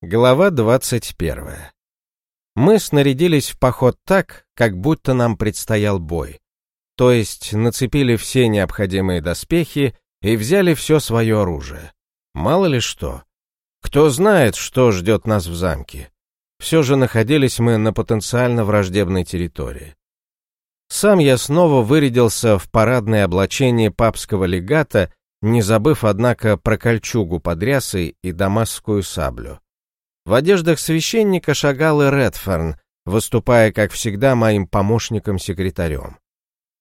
Глава 21. Мы снарядились в поход так, как будто нам предстоял бой. То есть нацепили все необходимые доспехи и взяли все свое оружие. Мало ли что. Кто знает, что ждет нас в замке. Все же находились мы на потенциально враждебной территории. Сам я снова вырядился в парадное облачение папского легата, не забыв, однако, про кольчугу под рясой и дамасскую саблю. В одеждах священника шагал и Редферн, выступая, как всегда, моим помощником-секретарем.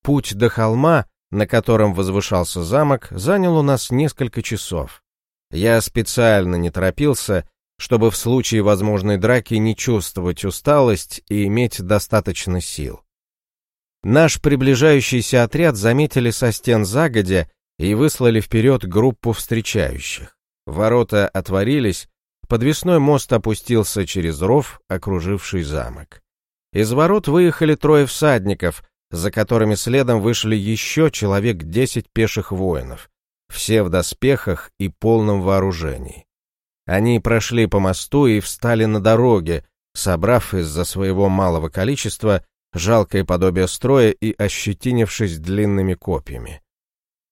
Путь до холма, на котором возвышался замок, занял у нас несколько часов. Я специально не торопился, чтобы в случае возможной драки не чувствовать усталость и иметь достаточно сил. Наш приближающийся отряд заметили со стен загодя и выслали вперед группу встречающих. Ворота отворились, Подвесной мост опустился через ров, окруживший замок. Из ворот выехали трое всадников, за которыми следом вышли еще человек десять пеших воинов, все в доспехах и полном вооружении. Они прошли по мосту и встали на дороге, собрав из-за своего малого количества жалкое подобие строя и ощетинившись длинными копьями.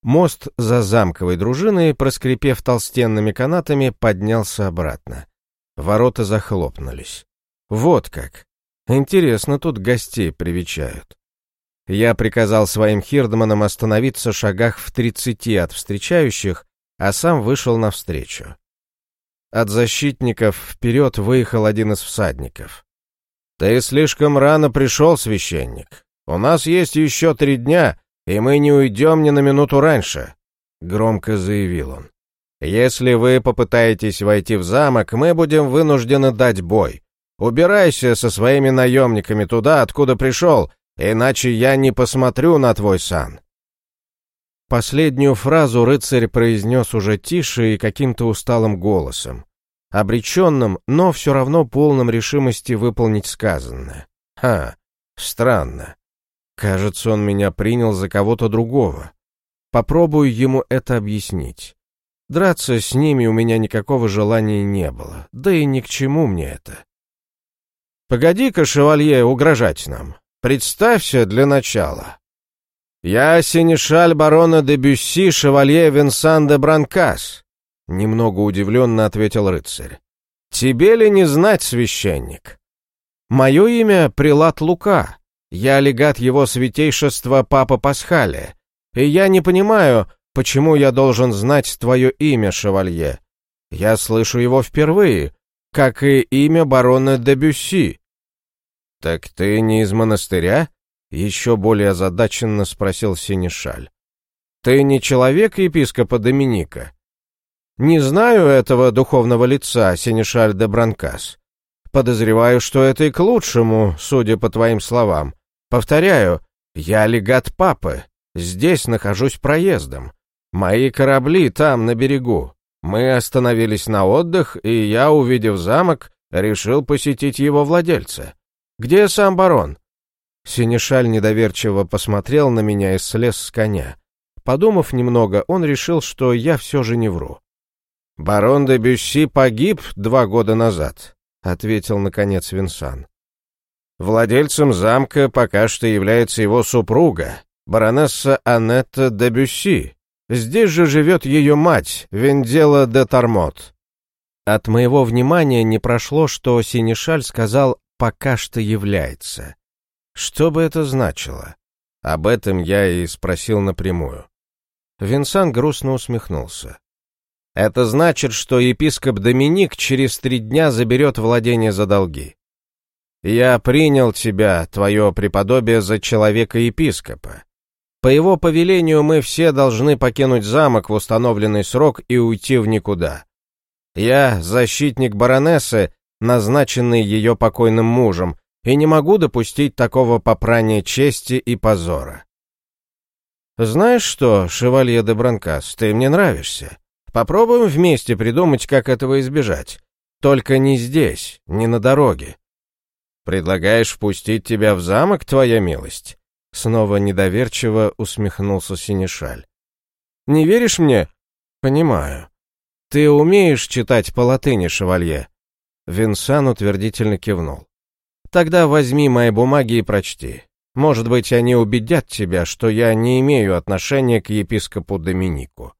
Мост за замковой дружиной, проскрипев толстенными канатами, поднялся обратно. Ворота захлопнулись. Вот как. Интересно, тут гостей привечают. Я приказал своим хирдманам остановиться в шагах в тридцати от встречающих, а сам вышел навстречу. От защитников вперед выехал один из всадников. «Ты слишком рано пришел, священник. У нас есть еще три дня, и мы не уйдем ни на минуту раньше», — громко заявил он. «Если вы попытаетесь войти в замок, мы будем вынуждены дать бой. Убирайся со своими наемниками туда, откуда пришел, иначе я не посмотрю на твой сан». Последнюю фразу рыцарь произнес уже тише и каким-то усталым голосом, обреченным, но все равно полным решимости выполнить сказанное. Ха, странно. Кажется, он меня принял за кого-то другого. Попробую ему это объяснить. Драться с ними у меня никакого желания не было, да и ни к чему мне это. Погоди-ка, шевалье, угрожать нам. Представься для начала. Я синешаль барона де Бюсси, шевалье Винсан де Бранкас, немного удивленно ответил рыцарь. Тебе ли не знать, священник? Мое имя Прилат Лука, я легат его святейшества Папа Пасхали, и я не понимаю, почему я должен знать твое имя, шевалье. Я слышу его впервые, как и имя барона де Бюсси». «Так ты не из монастыря?» — еще более озадаченно спросил Синишаль. «Ты не человек епископа Доминика?» «Не знаю этого духовного лица, Синишаль де Бранкас. Подозреваю, что это и к лучшему, судя по твоим словам. Повторяю, я легат папы. Здесь нахожусь проездом. Мои корабли там, на берегу. Мы остановились на отдых, и я, увидев замок, решил посетить его владельца. Где сам барон? Синешаль недоверчиво посмотрел на меня и слез с коня. Подумав немного, он решил, что я все же не вру. «Барон де Бюсси погиб два года назад», — ответил, наконец, Винсан. Владельцем замка пока что является его супруга, баронесса Анетта де Бюсси. Здесь же живет ее мать, Вендела де Тормот. От моего внимания не прошло, что Синишаль сказал «пока что является». Что бы это значило? Об этом я и спросил напрямую. Винсан грустно усмехнулся. Это значит, что епископ Доминик через три дня заберет владение за долги. Я принял тебя, твое преподобие, за человека-епископа. По его повелению мы все должны покинуть замок в установленный срок и уйти в никуда. Я защитник баронессы, назначенный ее покойным мужем, и не могу допустить такого попрания чести и позора. Знаешь что, шевалье де Бранкас, ты мне нравишься. Попробуем вместе придумать, как этого избежать. Только не здесь, не на дороге. «Предлагаешь впустить тебя в замок, твоя милость?» Снова недоверчиво усмехнулся Синишаль. «Не веришь мне?» «Понимаю. Ты умеешь читать по латыни, шевалье?» Винсан утвердительно кивнул. Тогда возьми мои бумаги и прочти. Может быть, они убедят тебя, что я не имею отношения к епископу Доминику.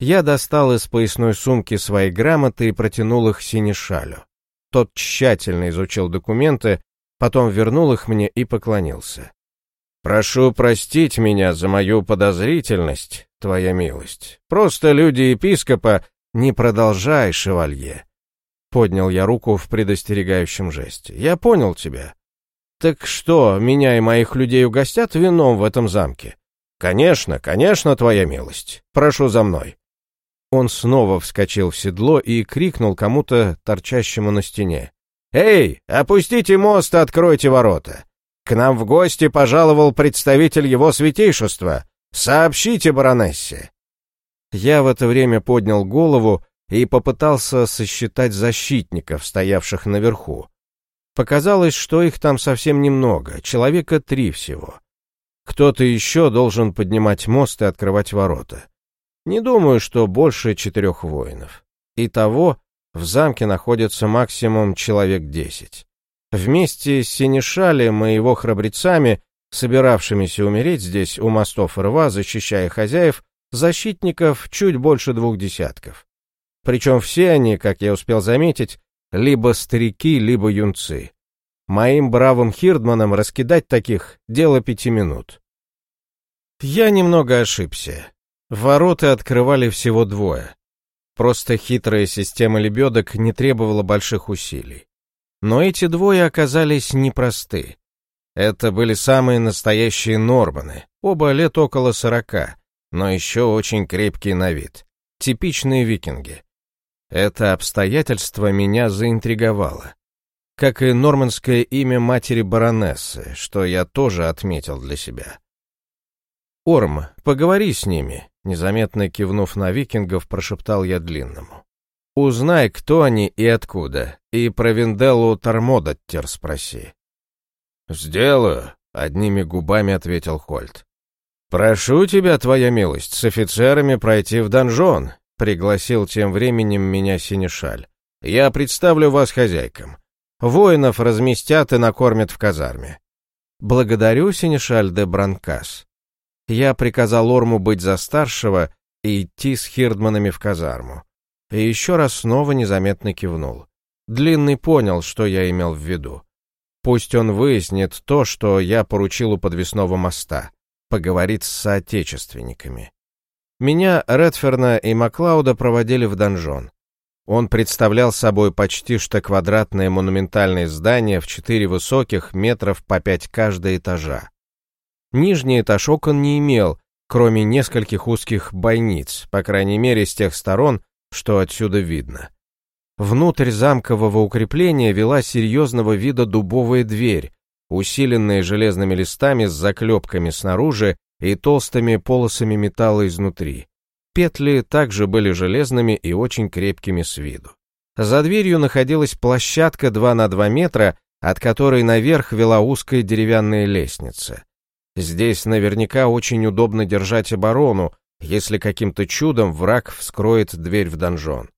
Я достал из поясной сумки свои грамоты и протянул их Синишалю. Тот тщательно изучил документы, потом вернул их мне и поклонился. «Прошу простить меня за мою подозрительность, твоя милость. Просто люди епископа не продолжай, шевалье». Поднял я руку в предостерегающем жесте. «Я понял тебя. Так что, меня и моих людей угостят вином в этом замке?» «Конечно, конечно, твоя милость. Прошу за мной». Он снова вскочил в седло и крикнул кому-то, торчащему на стене. «Эй, опустите мост откройте ворота! К нам в гости пожаловал представитель его святейшества. Сообщите баронессе!» Я в это время поднял голову и попытался сосчитать защитников, стоявших наверху. Показалось, что их там совсем немного, человека три всего. Кто-то еще должен поднимать мост и открывать ворота. Не думаю, что больше четырех воинов. Итого в замке находится максимум человек десять. Вместе с Синишалем и его храбрецами, собиравшимися умереть здесь у мостов рва, защищая хозяев, защитников чуть больше двух десятков. Причем все они, как я успел заметить, либо старики, либо юнцы. Моим бравым хирдманам раскидать таких — дело пяти минут. Я немного ошибся. Ворота открывали всего двое. Просто хитрая система лебедок не требовала больших усилий. Но эти двое оказались непросты. Это были самые настоящие норманы, оба лет около сорока, но еще очень крепкие на вид. Типичные викинги. Это обстоятельство меня заинтриговало. Как и нормандское имя матери баронессы, что я тоже отметил для себя. «Орм, поговори с ними», — незаметно кивнув на викингов, прошептал я длинному. «Узнай, кто они и откуда, и про Винделлу Тормодаттер спроси». «Сделаю», — одними губами ответил Хольт. «Прошу тебя, твоя милость, с офицерами пройти в донжон», — пригласил тем временем меня Синишаль. «Я представлю вас хозяйкам. Воинов разместят и накормят в казарме». «Благодарю, Синишаль де Бранкас», я приказал Орму быть за старшего и идти с хирдманами в казарму. И еще раз снова незаметно кивнул. Длинный понял, что я имел в виду. Пусть он выяснит то, что я поручил у подвесного моста, поговорит с соотечественниками. Меня, Редферна и Маклауда проводили в донжон. Он представлял собой почти что квадратное монументальное здание в четыре высоких метров по пять каждого этажа. Нижний этаж окон не имел, кроме нескольких узких бойниц, по крайней мере с тех сторон, что отсюда видно. Внутрь замкового укрепления вела серьезного вида дубовая дверь, усиленная железными листами с заклепками снаружи и толстыми полосами металла изнутри. Петли также были железными и очень крепкими с виду. За дверью находилась площадка 2 на 2 метра, от которой наверх вела узкая деревянная лестница. Здесь наверняка очень удобно держать оборону, если каким-то чудом враг вскроет дверь в донжон.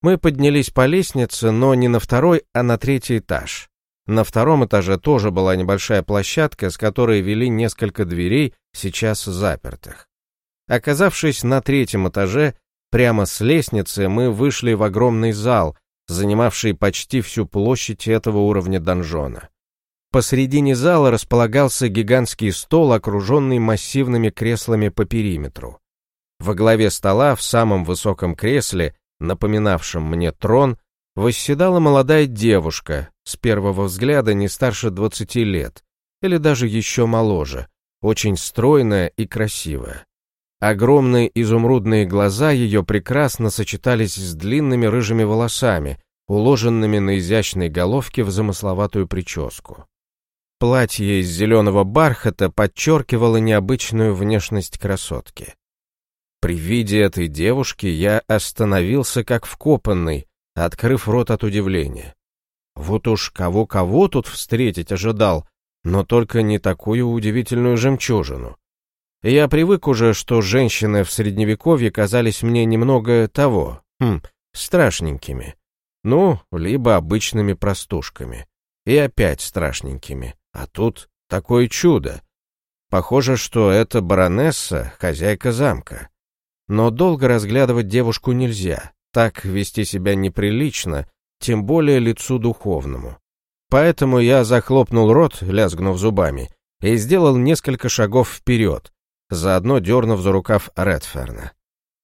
Мы поднялись по лестнице, но не на второй, а на третий этаж. На втором этаже тоже была небольшая площадка, с которой вели несколько дверей, сейчас запертых. Оказавшись на третьем этаже, прямо с лестницы мы вышли в огромный зал, занимавший почти всю площадь этого уровня донжона. Посредине зала располагался гигантский стол, окруженный массивными креслами по периметру. Во главе стола, в самом высоком кресле, напоминавшем мне трон, восседала молодая девушка, с первого взгляда не старше двадцати лет, или даже еще моложе, очень стройная и красивая. Огромные изумрудные глаза ее прекрасно сочетались с длинными рыжими волосами, уложенными на изящной головке в замысловатую прическу. Платье из зеленого бархата подчеркивало необычную внешность красотки. При виде этой девушки я остановился как вкопанный, открыв рот от удивления. Вот уж кого-кого тут встретить ожидал, но только не такую удивительную жемчужину. Я привык уже, что женщины в средневековье казались мне немного того, хм, страшненькими. Ну, либо обычными простушками. И опять страшненькими. А тут такое чудо. Похоже, что это баронесса, хозяйка замка. Но долго разглядывать девушку нельзя, так вести себя неприлично, тем более лицу духовному. Поэтому я захлопнул рот, лязгнув зубами, и сделал несколько шагов вперед, заодно дернув за рукав Редферна.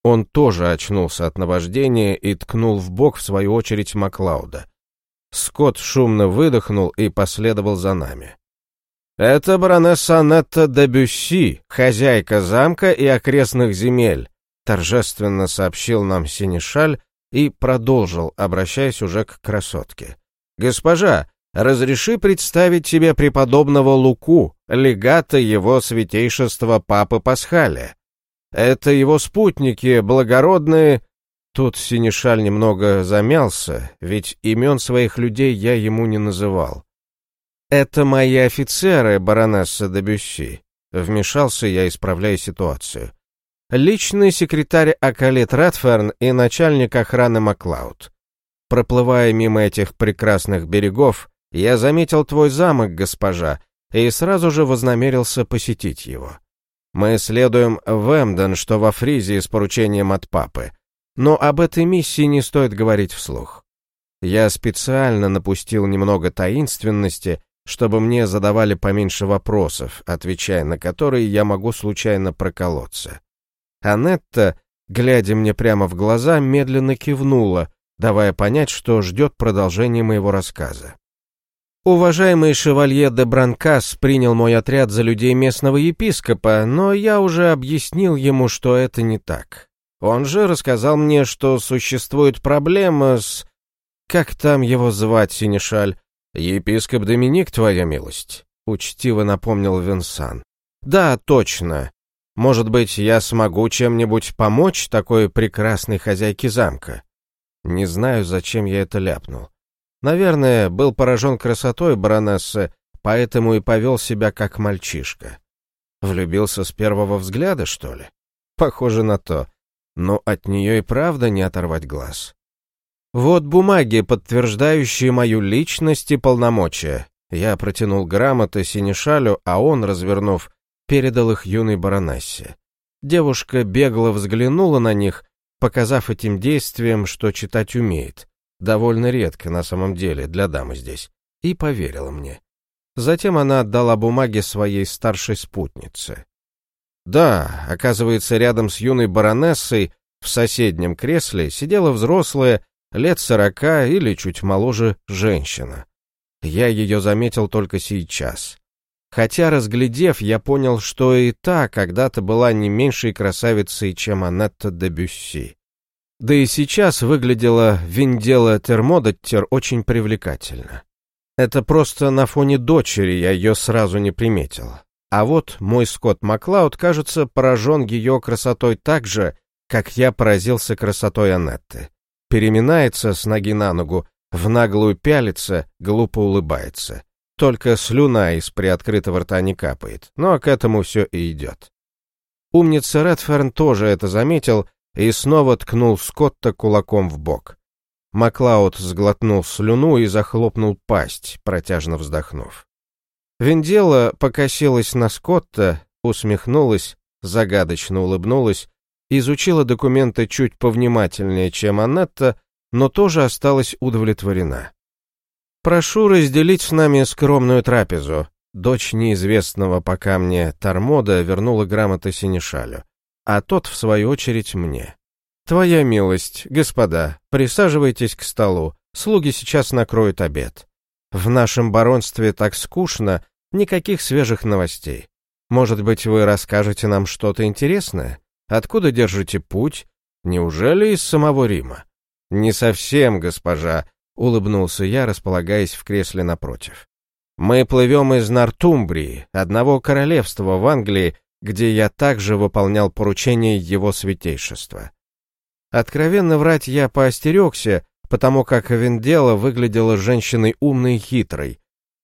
Он тоже очнулся от наваждения и ткнул в бок, в свою очередь, Маклауда. Скотт шумно выдохнул и последовал за нами. «Это баронесса Анетта де Бюсси, хозяйка замка и окрестных земель», торжественно сообщил нам Синишаль и продолжил, обращаясь уже к красотке. «Госпожа, разреши представить тебе преподобного Луку, легата его святейшества Папы Пасхаля. Это его спутники, благородные...» Тут Синишаль немного замялся, ведь имен своих людей я ему не называл. «Это мои офицеры, баронесса де Бюсси», — вмешался я, исправляя ситуацию. «Личный секретарь Акалит Ратферн и начальник охраны Маклауд. Проплывая мимо этих прекрасных берегов, я заметил твой замок, госпожа, и сразу же вознамерился посетить его. Мы следуем в Эмден, что во Фризии с поручением от папы, но об этой миссии не стоит говорить вслух. Я специально напустил немного таинственности, чтобы мне задавали поменьше вопросов, отвечая на которые я могу случайно проколоться. Анетта, глядя мне прямо в глаза, медленно кивнула, давая понять, что ждет продолжения моего рассказа. Уважаемый шевалье де Бранкас принял мой отряд за людей местного епископа, но я уже объяснил ему, что это не так. Он же рассказал мне, что существует проблема с... Как там его звать, Синишаль? Епископ Доминик, твоя милость? Учтиво напомнил Винсан. Да, точно. Может быть, я смогу чем-нибудь помочь такой прекрасной хозяйке замка? Не знаю, зачем я это ляпнул. Наверное, был поражен красотой баронессы, поэтому и повел себя как мальчишка. Влюбился с первого взгляда, что ли? Похоже на то. Но от нее и правда не оторвать глаз. Вот бумаги, подтверждающие мою личность и полномочия. Я протянул грамоты Синишалю, а он, развернув, передал их юной баронессе. Девушка бегло взглянула на них, показав этим действием, что читать умеет довольно редко на самом деле для дамы здесь, и поверила мне. Затем она отдала бумаги своей старшей спутнице. Да, оказывается, рядом с юной баронессой в соседнем кресле сидела взрослая, лет сорока или чуть моложе женщина. Я ее заметил только сейчас. Хотя, разглядев, я понял, что и та когда-то была не меньшей красавицей, чем Анетта де Бюсси. Да и сейчас выглядела Виндела Термодоттер очень привлекательно. Это просто на фоне дочери я ее сразу не приметил. А вот мой Скотт Маклауд, кажется, поражен ее красотой так же, как я поразился красотой Анетты. Переминается с ноги на ногу, в наглую пялится, глупо улыбается. Только слюна из приоткрытого рта не капает, но к этому все и идет. Умница Редферн тоже это заметил и снова ткнул Скотта кулаком в бок. Маклауд сглотнул слюну и захлопнул пасть, протяжно вздохнув. Вендела покосилась на Скотта, усмехнулась, загадочно улыбнулась, изучила документы чуть повнимательнее, чем Анетта, но тоже осталась удовлетворена. «Прошу разделить с нами скромную трапезу», Дочь неизвестного пока мне Тормода вернула грамоты Синишалю а тот, в свою очередь, мне. «Твоя милость, господа, присаживайтесь к столу, слуги сейчас накроют обед. В нашем баронстве так скучно, никаких свежих новостей. Может быть, вы расскажете нам что-то интересное? Откуда держите путь? Неужели из самого Рима?» «Не совсем, госпожа», — улыбнулся я, располагаясь в кресле напротив. «Мы плывем из Нортумбрии, одного королевства в Англии, где я также выполнял поручение его святейшества. Откровенно врать я поостерегся, потому как Вендела выглядела женщиной умной и хитрой.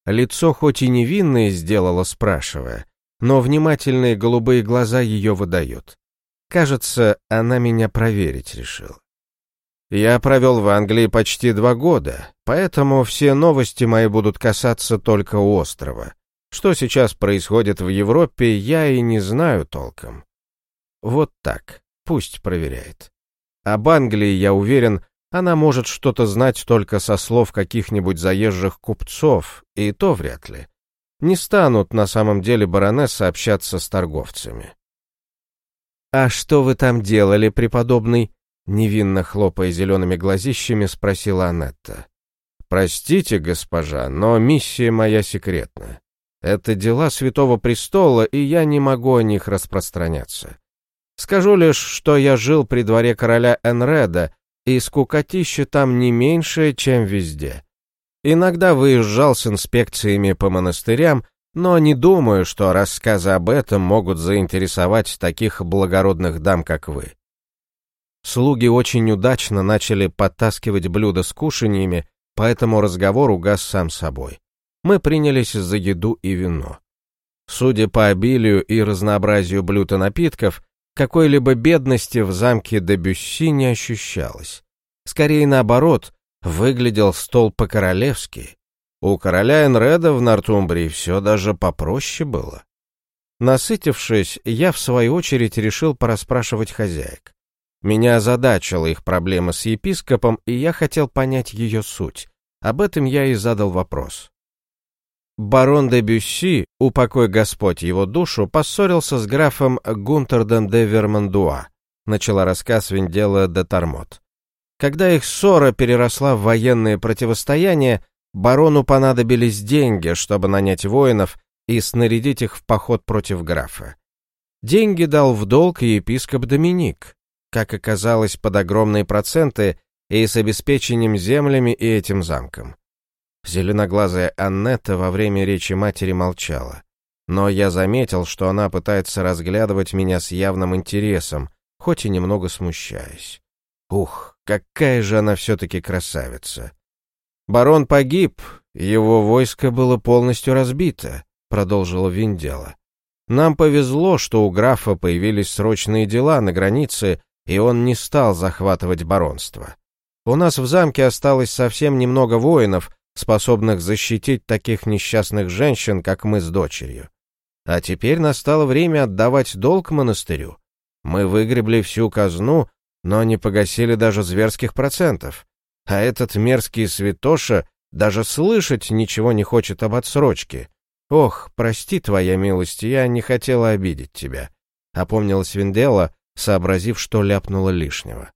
Лицо хоть и невинное сделала, спрашивая, но внимательные голубые глаза ее выдают. Кажется, она меня проверить решила. Я провел в Англии почти два года, поэтому все новости мои будут касаться только острова. Что сейчас происходит в Европе, я и не знаю толком. Вот так, пусть проверяет. Об Англии, я уверен, она может что-то знать только со слов каких-нибудь заезжих купцов, и то вряд ли. Не станут на самом деле баронессы общаться с торговцами. «А что вы там делали, преподобный?» Невинно хлопая зелеными глазищами, спросила Анетта. «Простите, госпожа, но миссия моя секретна. Это дела Святого Престола, и я не могу о них распространяться. Скажу лишь, что я жил при дворе короля Энреда, и скукотища там не меньше, чем везде. Иногда выезжал с инспекциями по монастырям, но не думаю, что рассказы об этом могут заинтересовать таких благородных дам, как вы. Слуги очень удачно начали подтаскивать блюда с кушаньями, поэтому разговор угас сам собой. Мы принялись за еду и вино. Судя по обилию и разнообразию блюд и напитков, какой-либо бедности в замке Дебюсси не ощущалось. Скорее наоборот, выглядел стол по-королевски. У короля Энреда в Нортумбрии все даже попроще было. Насытившись, я в свою очередь решил порасспрашивать хозяек. Меня озадачила их проблема с епископом, и я хотел понять ее суть. Об этом я и задал вопрос. Барон де Бюсси, упокой Господь его душу, поссорился с графом Гунтердом де Вермандуа, начала рассказ Вендела де Тормот. Когда их ссора переросла в военное противостояние, барону понадобились деньги, чтобы нанять воинов и снарядить их в поход против графа. Деньги дал в долг епископ Доминик, как оказалось, под огромные проценты и с обеспечением землями и этим замком. Зеленоглазая Аннетта во время речи матери молчала. Но я заметил, что она пытается разглядывать меня с явным интересом, хоть и немного смущаясь. Ух, какая же она все-таки красавица! Барон погиб, его войско было полностью разбито, продолжила Виндела. Нам повезло, что у графа появились срочные дела на границе, и он не стал захватывать баронство. У нас в замке осталось совсем немного воинов, способных защитить таких несчастных женщин, как мы с дочерью. А теперь настало время отдавать долг монастырю. Мы выгребли всю казну, но не погасили даже зверских процентов. А этот мерзкий святоша даже слышать ничего не хочет об отсрочке. Ох, прости, твоя милость, я не хотела обидеть тебя. Опомнилась Виндела, сообразив, что ляпнула лишнего.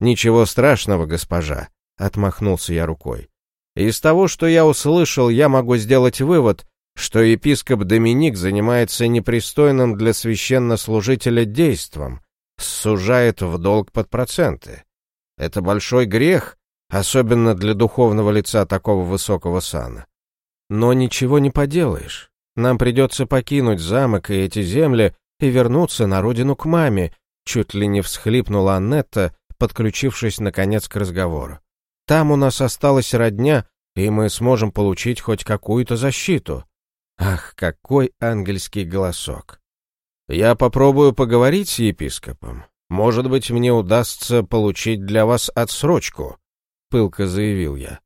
«Ничего страшного, госпожа», — отмахнулся я рукой. «Из того, что я услышал, я могу сделать вывод, что епископ Доминик занимается непристойным для священнослужителя действом, сужает в долг под проценты. Это большой грех, особенно для духовного лица такого высокого сана. Но ничего не поделаешь. Нам придется покинуть замок и эти земли и вернуться на родину к маме, Чуть ли не всхлипнула Аннетта, подключившись наконец к разговору. Там у нас осталась родня, и мы сможем получить хоть какую-то защиту. Ах, какой ангельский голосок. Я попробую поговорить с епископом. Может быть, мне удастся получить для вас отсрочку, пылко заявил я.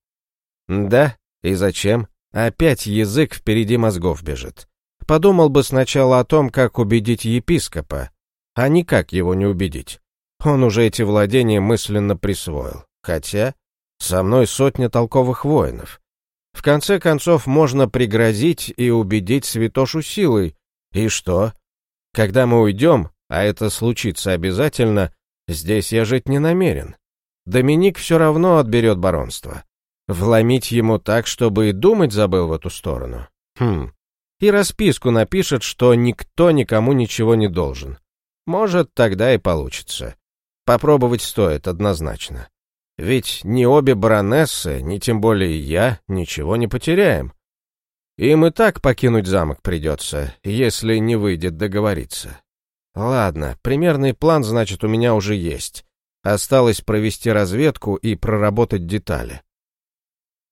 Да, и зачем? Опять язык впереди мозгов бежит. Подумал бы сначала о том, как убедить епископа, а никак его не убедить. Он уже эти владения мысленно присвоил. Хотя со мной сотня толковых воинов. В конце концов, можно пригрозить и убедить святошу силой. И что? Когда мы уйдем, а это случится обязательно, здесь я жить не намерен. Доминик все равно отберет баронство. Вломить ему так, чтобы и думать забыл в эту сторону. Хм. И расписку напишет, что никто никому ничего не должен. Может, тогда и получится. Попробовать стоит однозначно. Ведь ни обе баронессы, ни тем более я, ничего не потеряем. Им и так покинуть замок придется, если не выйдет договориться. Ладно, примерный план, значит, у меня уже есть. Осталось провести разведку и проработать детали.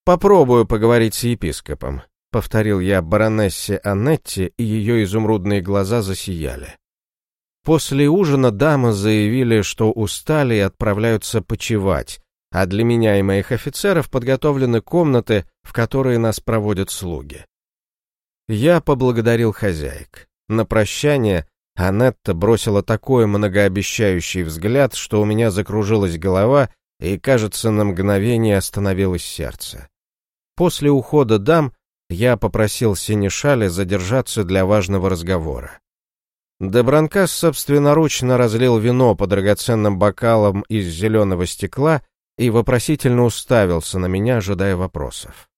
Попробую поговорить с епископом, повторил я баронессе Аннетте, и ее изумрудные глаза засияли. После ужина дамы заявили, что устали и отправляются почевать, а для меня и моих офицеров подготовлены комнаты, в которые нас проводят слуги. Я поблагодарил хозяек. На прощание Анетта бросила такой многообещающий взгляд, что у меня закружилась голова и, кажется, на мгновение остановилось сердце. После ухода дам я попросил Синишаля задержаться для важного разговора. Дебранкас собственноручно разлил вино по драгоценным бокалам из зеленого стекла и вопросительно уставился на меня, ожидая вопросов.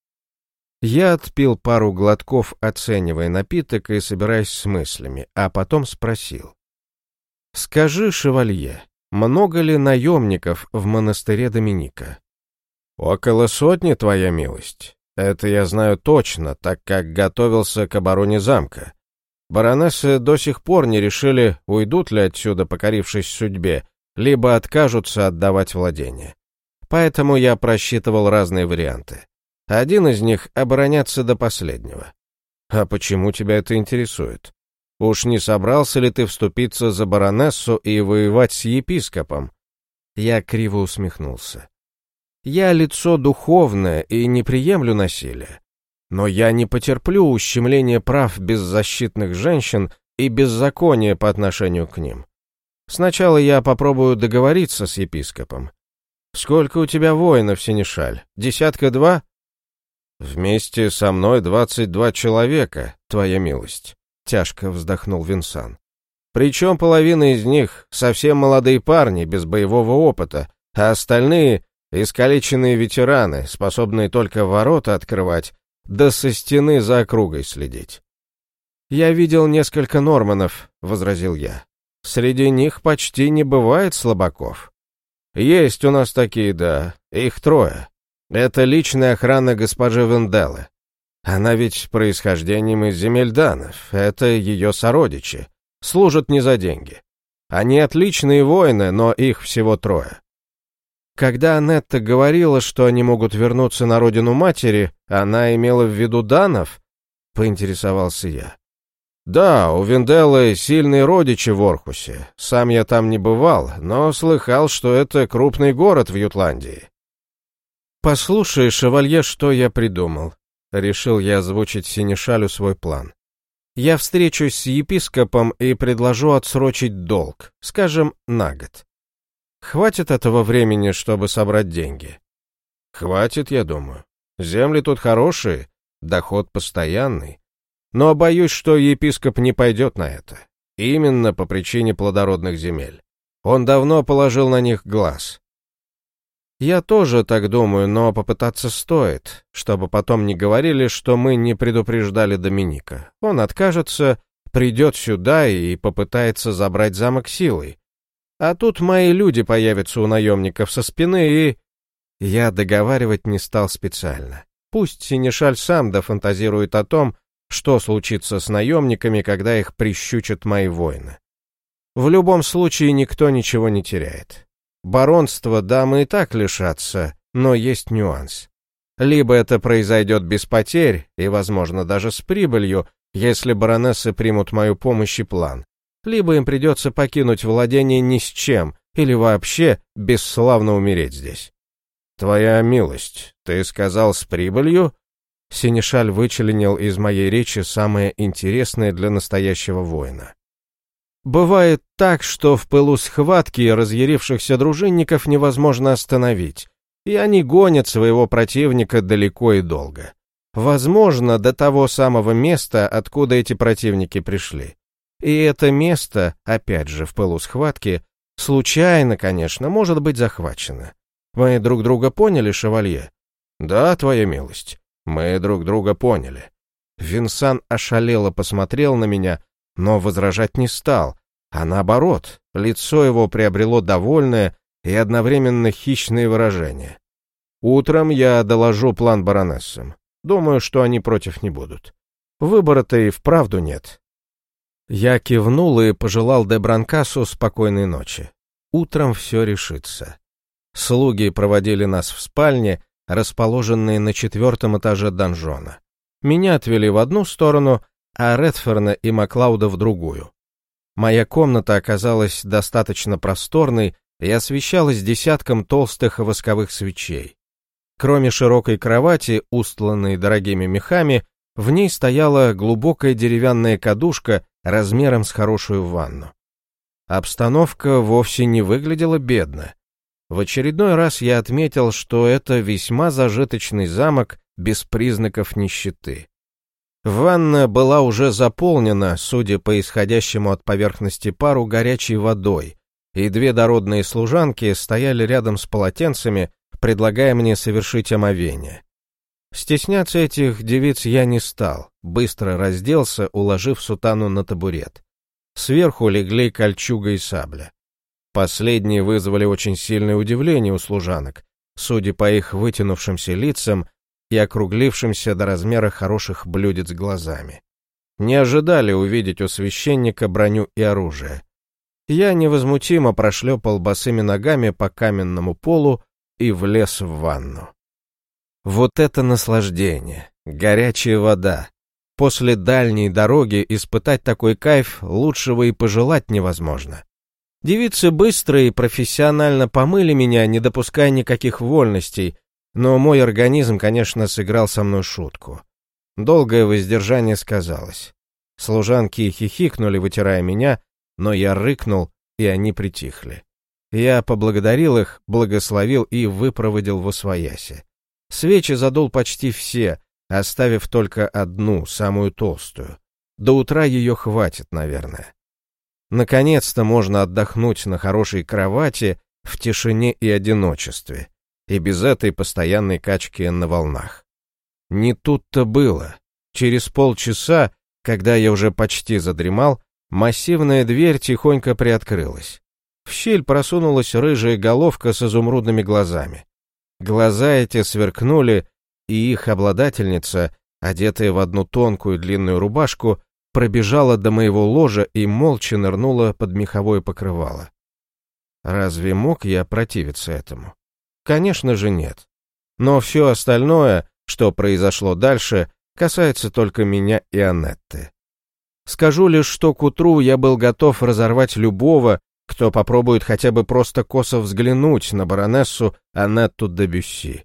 Я отпил пару глотков, оценивая напиток и собираясь с мыслями, а потом спросил. «Скажи, шевалье, много ли наемников в монастыре Доминика?» «Около сотни, твоя милость. Это я знаю точно, так как готовился к обороне замка. Баронессы до сих пор не решили, уйдут ли отсюда, покорившись судьбе, либо откажутся отдавать владение. Поэтому я просчитывал разные варианты. Один из них — обороняться до последнего. А почему тебя это интересует? Уж не собрался ли ты вступиться за баронессу и воевать с епископом? Я криво усмехнулся. Я лицо духовное и не приемлю насилия. Но я не потерплю ущемления прав беззащитных женщин и беззакония по отношению к ним. Сначала я попробую договориться с епископом. Сколько у тебя воинов, Синишаль? Десятка два? Вместе со мной двадцать два человека, твоя милость. Тяжко вздохнул Винсан. Причем половина из них совсем молодые парни, без боевого опыта, а остальные — искалеченные ветераны, способные только ворота открывать да со стены за округой следить. «Я видел несколько норманов», — возразил я. «Среди них почти не бывает слабаков». «Есть у нас такие, да, их трое. Это личная охрана госпожи Венделлы. Она ведь происхождением из земель данов, это ее сородичи, служат не за деньги. Они отличные воины, но их всего трое. Когда Анетта говорила, что они могут вернуться на родину матери, она имела в виду Данов? Поинтересовался я. Да, у Винделлы сильные родичи в Орхусе. Сам я там не бывал, но слыхал, что это крупный город в Ютландии. Послушай, шевалье, что я придумал. Решил я озвучить Синишалю свой план. Я встречусь с епископом и предложу отсрочить долг, скажем, на год. Хватит этого времени, чтобы собрать деньги? Хватит, я думаю. Земли тут хорошие, доход постоянный. Но боюсь, что епископ не пойдет на это. Именно по причине плодородных земель. Он давно положил на них глаз. Я тоже так думаю, но попытаться стоит, чтобы потом не говорили, что мы не предупреждали Доминика. Он откажется, придет сюда и попытается забрать замок силой, а тут мои люди появятся у наемников со спины и... Я договаривать не стал специально. Пусть Синишаль сам дофантазирует о том, что случится с наемниками, когда их прищучат мои воины. В любом случае никто ничего не теряет. Баронство дамы и так лишатся, но есть нюанс. Либо это произойдет без потерь, и, возможно, даже с прибылью, если баронессы примут мою помощь и план либо им придется покинуть владение ни с чем, или вообще бесславно умереть здесь. «Твоя милость, ты сказал с прибылью?» Синишаль вычленил из моей речи самое интересное для настоящего воина. «Бывает так, что в пылу схватки разъярившихся дружинников невозможно остановить, и они гонят своего противника далеко и долго. Возможно, до того самого места, откуда эти противники пришли. И это место, опять же в пылу схватки, случайно, конечно, может быть захвачено. Мы друг друга поняли, шевалье? Да, твоя милость, мы друг друга поняли. Винсан ошалело посмотрел на меня, но возражать не стал, а наоборот, лицо его приобрело довольное и одновременно хищное выражение. Утром я доложу план баронессам. Думаю, что они против не будут. Выбора-то и вправду нет. Я кивнул и пожелал де Бранкасу спокойной ночи. Утром все решится. Слуги проводили нас в спальне, расположенные на четвертом этаже донжона. Меня отвели в одну сторону, а Редферна и Маклауда в другую. Моя комната оказалась достаточно просторной и освещалась десятком толстых восковых свечей. Кроме широкой кровати, устланной дорогими мехами, в ней стояла глубокая деревянная кадушка размером с хорошую ванну. Обстановка вовсе не выглядела бедно. В очередной раз я отметил, что это весьма зажиточный замок без признаков нищеты. Ванна была уже заполнена, судя по исходящему от поверхности пару, горячей водой, и две дородные служанки стояли рядом с полотенцами, предлагая мне совершить омовение. Стесняться этих девиц я не стал, быстро разделся, уложив сутану на табурет. Сверху легли кольчуга и сабля. Последние вызвали очень сильное удивление у служанок, судя по их вытянувшимся лицам и округлившимся до размера хороших блюдец глазами. Не ожидали увидеть у священника броню и оружие. Я невозмутимо прошлепал босыми ногами по каменному полу и влез в ванну. Вот это наслаждение! Горячая вода! После дальней дороги испытать такой кайф лучшего и пожелать невозможно. Девицы быстро и профессионально помыли меня, не допуская никаких вольностей, но мой организм, конечно, сыграл со мной шутку. Долгое воздержание сказалось. Служанки хихикнули, вытирая меня, но я рыкнул, и они притихли. Я поблагодарил их, благословил и выпроводил в освояси. Свечи задул почти все, оставив только одну, самую толстую. До утра ее хватит, наверное. Наконец-то можно отдохнуть на хорошей кровати в тишине и одиночестве, и без этой постоянной качки на волнах. Не тут-то было. Через полчаса, когда я уже почти задремал, массивная дверь тихонько приоткрылась. В щель просунулась рыжая головка с изумрудными глазами. Глаза эти сверкнули, и их обладательница, одетая в одну тонкую длинную рубашку, пробежала до моего ложа и молча нырнула под меховое покрывало. Разве мог я противиться этому? Конечно же нет. Но все остальное, что произошло дальше, касается только меня и Анетты. Скажу лишь, что к утру я был готов разорвать любого, кто попробует хотя бы просто косо взглянуть на баронессу Анетту де Бюсси.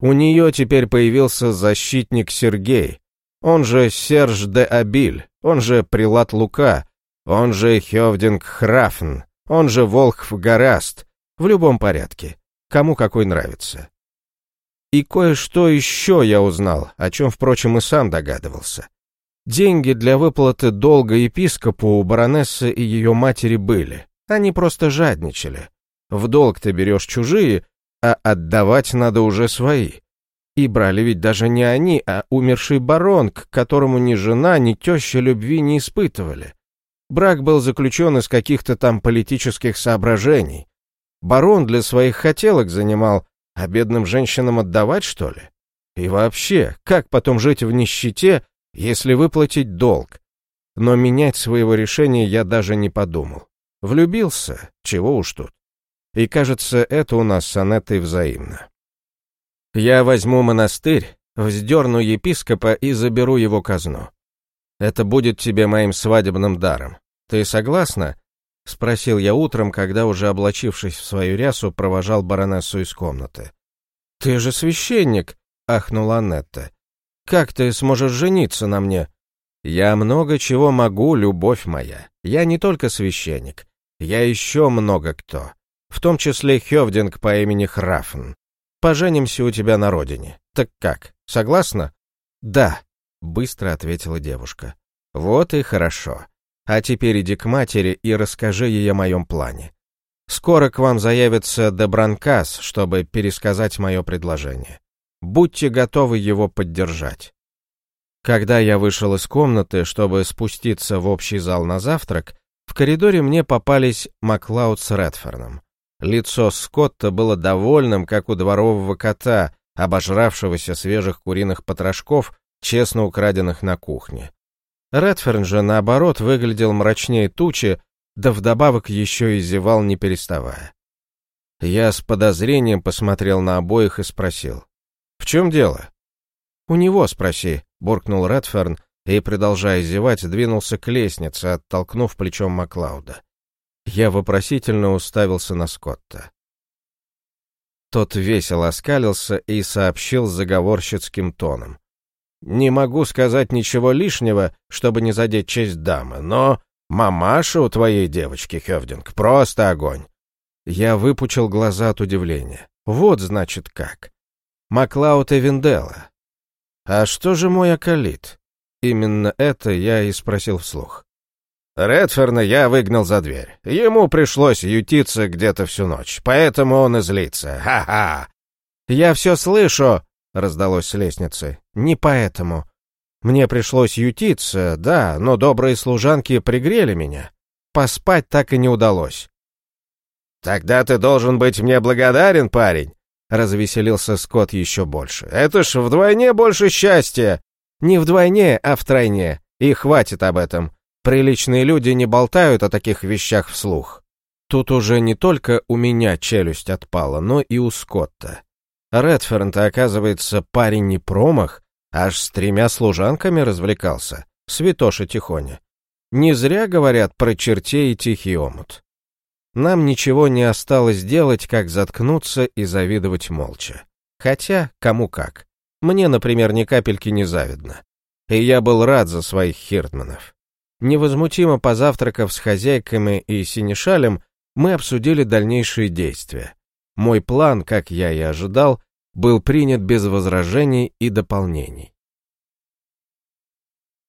У нее теперь появился защитник Сергей, он же Серж де Абиль, он же Прилат Лука, он же Хевдинг Храфн, он же Волхв Гораст, в любом порядке, кому какой нравится. И кое-что еще я узнал, о чем, впрочем, и сам догадывался. Деньги для выплаты долга епископу у баронессы и ее матери были. Они просто жадничали. В долг ты берешь чужие, а отдавать надо уже свои. И брали ведь даже не они, а умерший барон, к которому ни жена, ни теща любви не испытывали. Брак был заключен из каких-то там политических соображений. Барон для своих хотелок занимал, а бедным женщинам отдавать, что ли? И вообще, как потом жить в нищете, если выплатить долг? Но менять своего решения я даже не подумал. Влюбился, чего уж тут. И кажется, это у нас с Анеттой взаимно. Я возьму монастырь, вздерну епископа и заберу его казну. Это будет тебе моим свадебным даром. Ты согласна? Спросил я утром, когда, уже облачившись в свою рясу, провожал баронессу из комнаты. «Ты же священник!» — ахнула Аннетта. «Как ты сможешь жениться на мне?» «Я много чего могу, любовь моя. Я не только священник. Я еще много кто, в том числе Хевдинг по имени Храфн. Поженимся у тебя на родине. Так как, согласна? Да, быстро ответила девушка. Вот и хорошо. А теперь иди к матери и расскажи ей о моем плане. Скоро к вам заявится Дебранкас, чтобы пересказать мое предложение. Будьте готовы его поддержать. Когда я вышел из комнаты, чтобы спуститься в общий зал на завтрак, в коридоре мне попались Маклауд с Редферном. Лицо Скотта было довольным, как у дворового кота, обожравшегося свежих куриных потрошков, честно украденных на кухне. Редферн же, наоборот, выглядел мрачнее тучи, да вдобавок еще и зевал, не переставая. Я с подозрением посмотрел на обоих и спросил. «В чем дело?» «У него спроси», — буркнул Редферн, и, продолжая зевать, двинулся к лестнице, оттолкнув плечом Маклауда. Я вопросительно уставился на Скотта. Тот весело оскалился и сообщил заговорщицким тоном. «Не могу сказать ничего лишнего, чтобы не задеть честь дамы, но мамаша у твоей девочки, Хевдинг, просто огонь!» Я выпучил глаза от удивления. «Вот, значит, как. Маклауд и Винделла. А что же мой акалит?» Именно это я и спросил вслух. Редферна я выгнал за дверь. Ему пришлось ютиться где-то всю ночь, поэтому он и злится. Ха-ха! «Я все слышу!» — раздалось с лестницы. «Не поэтому. Мне пришлось ютиться, да, но добрые служанки пригрели меня. Поспать так и не удалось». «Тогда ты должен быть мне благодарен, парень!» — развеселился Скотт еще больше. «Это ж вдвойне больше счастья!» Не вдвойне, а втройне. И хватит об этом. Приличные люди не болтают о таких вещах вслух. Тут уже не только у меня челюсть отпала, но и у Скотта. Редферн оказывается, парень не промах, аж с тремя служанками развлекался. Святоша Тихоня. Не зря говорят про чертей и тихий омут. Нам ничего не осталось делать, как заткнуться и завидовать молча. Хотя, кому как. Мне, например, ни капельки не завидно. И я был рад за своих хиртманов. Невозмутимо позавтракав с хозяйками и синешалем, мы обсудили дальнейшие действия. Мой план, как я и ожидал, был принят без возражений и дополнений.